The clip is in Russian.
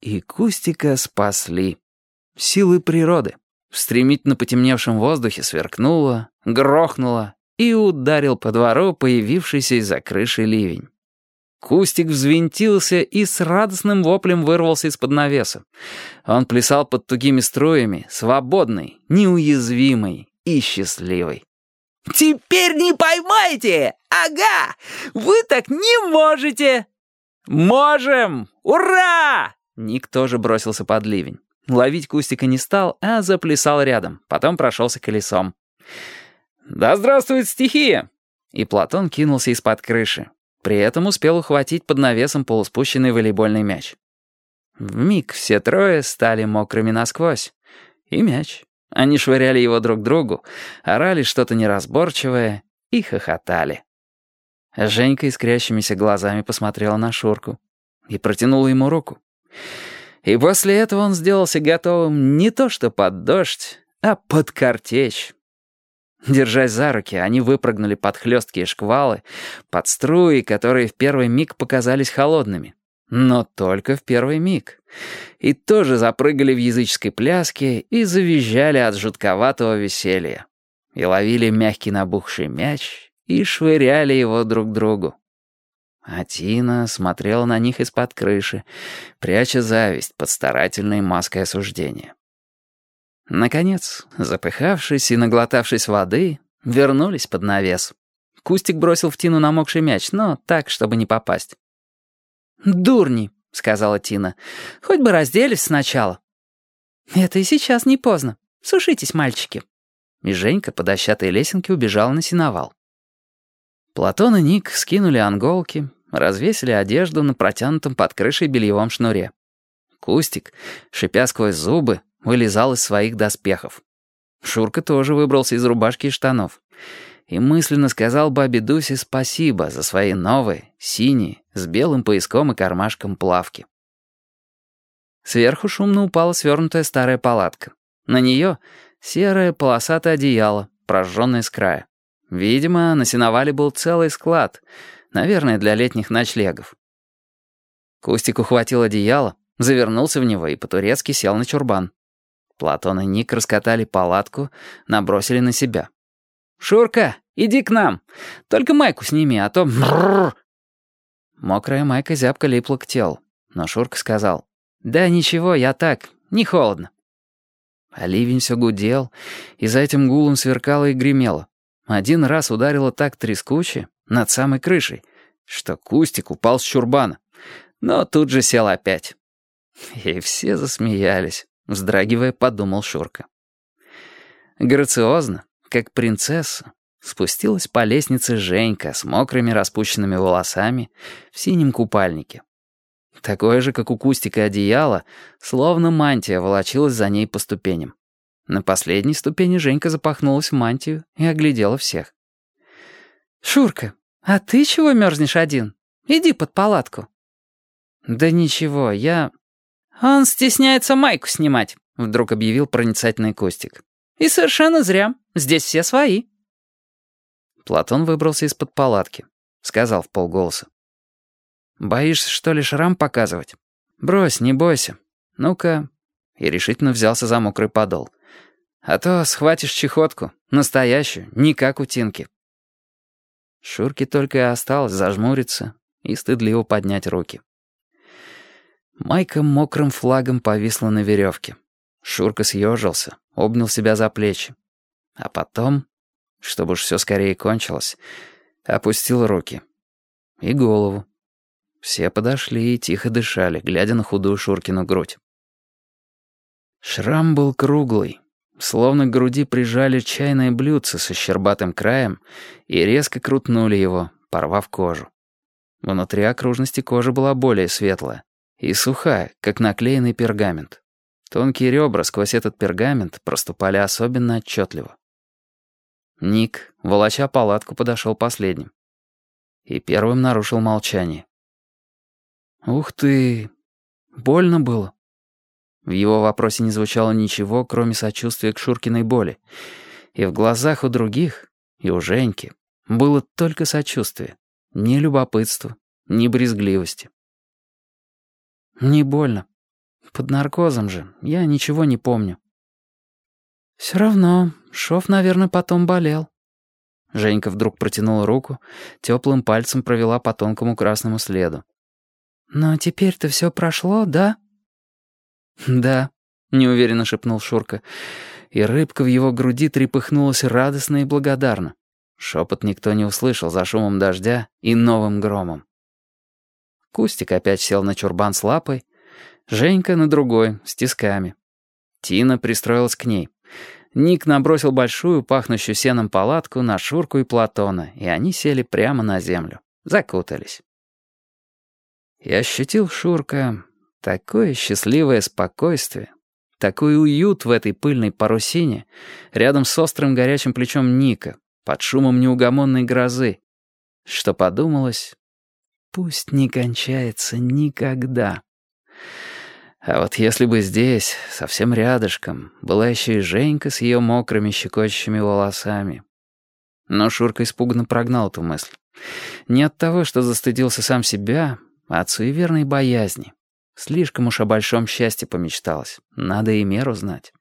и Кустика спасли. Силы природы. В стремительно потемневшем воздухе сверкнуло, грохнуло и ударил по двору появившийся из-за крыши ливень. Кустик взвинтился и с радостным воплем вырвался из-под навеса. Он плясал под тугими струями, свободный, неуязвимый и счастливый. «Теперь не поймаете! Ага! Вы так не можете!» «Можем! Ура!» Ник тоже бросился под ливень. Ловить Кустика не стал, а заплясал рядом, потом прошелся колесом. «Да здравствует стихия!» И Платон кинулся из-под крыши. При этом успел ухватить под навесом полуспущенный волейбольный мяч. Вмиг все трое стали мокрыми насквозь. И мяч. Они швыряли его друг другу, орали что-то неразборчивое и хохотали. Женька искрящимися глазами посмотрела на Шурку и протянула ему руку. И после этого он сделался готовым не то что под дождь, а под картечь. Держась за руки, они выпрыгнули под хлесткие шквалы, под струи, которые в первый миг показались холодными. Но только в первый миг. И тоже запрыгали в языческой пляске и завизжали от жутковатого веселья. И ловили мягкий набухший мяч и швыряли его друг другу. А Тина смотрела на них из-под крыши, пряча зависть под старательной маской осуждения. Наконец, запыхавшись и наглотавшись воды, вернулись под навес. Кустик бросил в Тину намокший мяч, но так, чтобы не попасть. «Дурни», — сказала Тина, — «хоть бы разделись сначала». «Это и сейчас не поздно. Сушитесь, мальчики». И Женька по дощатой лесенке убежала на сеновал. Платон и Ник скинули анголки, развесили одежду на протянутом под крышей бельевом шнуре. Кустик, шипя сквозь зубы, вылезал из своих доспехов. Шурка тоже выбрался из рубашки и штанов. И мысленно сказал бабе Дусе спасибо за свои новые, синие, с белым пояском и кармашком плавки. Сверху шумно упала свернутая старая палатка. На нее серое полосатое одеяло, прожженное с края. Видимо, на сеновале был целый склад, наверное, для летних ночлегов. Кустик ухватил одеяло, завернулся в него и по-турецки сел на чурбан. Платон и Ник раскатали палатку, набросили на себя. «Шурка, иди к нам! Только майку сними, а то...» Мокрая майка зябко липла к телу, но Шурка сказал. «Да ничего, я так, не холодно». А ливень все гудел, и за этим гулом сверкало и гремело. Один раз ударило так трескуче, над самой крышей, что кустик упал с чурбана, но тут же сел опять. И все засмеялись. Вздрагивая, подумал Шурка. Грациозно, как принцесса, спустилась по лестнице Женька с мокрыми распущенными волосами в синем купальнике. Такое же, как у Кустика одеяло, словно мантия волочилась за ней по ступеням. На последней ступени Женька запахнулась в мантию и оглядела всех. «Шурка, а ты чего мерзнешь один? Иди под палатку». «Да ничего, я...» «Он стесняется майку снимать», — вдруг объявил проницательный Костик. «И совершенно зря. Здесь все свои». Платон выбрался из-под палатки. Сказал в полголоса. «Боишься, что ли, шрам показывать? Брось, не бойся. Ну-ка...» И решительно взялся за мокрый подол. «А то схватишь чехотку. Настоящую, не как у Тинки». Шурке только и осталось зажмуриться и стыдливо поднять руки. Майка мокрым флагом повисла на веревке. Шурка съежился, обнял себя за плечи. А потом, чтобы уж все скорее кончилось, опустил руки. И голову. Все подошли и тихо дышали, глядя на худую Шуркину грудь. Шрам был круглый, словно к груди прижали чайное блюдце со щербатым краем и резко крутнули его, порвав кожу. Внутри окружности кожа была более светлая и сухая, как наклеенный пергамент. Тонкие ребра сквозь этот пергамент проступали особенно отчетливо. Ник, волоча палатку, подошел последним. И первым нарушил молчание. «Ух ты! Больно было?» В его вопросе не звучало ничего, кроме сочувствия к Шуркиной боли. И в глазах у других, и у Женьки, было только сочувствие. Ни любопытства, ни брезгливости. «Не больно. Под наркозом же. Я ничего не помню». «Все равно, шов, наверное, потом болел». Женька вдруг протянула руку, теплым пальцем провела по тонкому красному следу. «Но теперь-то все прошло, да?» «Да», — неуверенно шепнул Шурка. И рыбка в его груди трепыхнулась радостно и благодарно. Шепот никто не услышал за шумом дождя и новым громом. Кустик опять сел на чурбан с лапой, Женька на другой, с тисками. Тина пристроилась к ней. Ник набросил большую, пахнущую сеном палатку на Шурку и Платона, и они сели прямо на землю. Закутались. И ощутил Шурка такое счастливое спокойствие, такой уют в этой пыльной парусине, рядом с острым горячим плечом Ника, под шумом неугомонной грозы, что подумалось, пусть не кончается никогда. А вот если бы здесь, совсем рядышком, была еще и Женька с ее мокрыми щекочущими волосами. Но Шурка испуганно прогнал эту мысль. Не от того, что застыдился сам себя, а от суеверной боязни. Слишком уж о большом счастье помечталось. Надо и меру знать.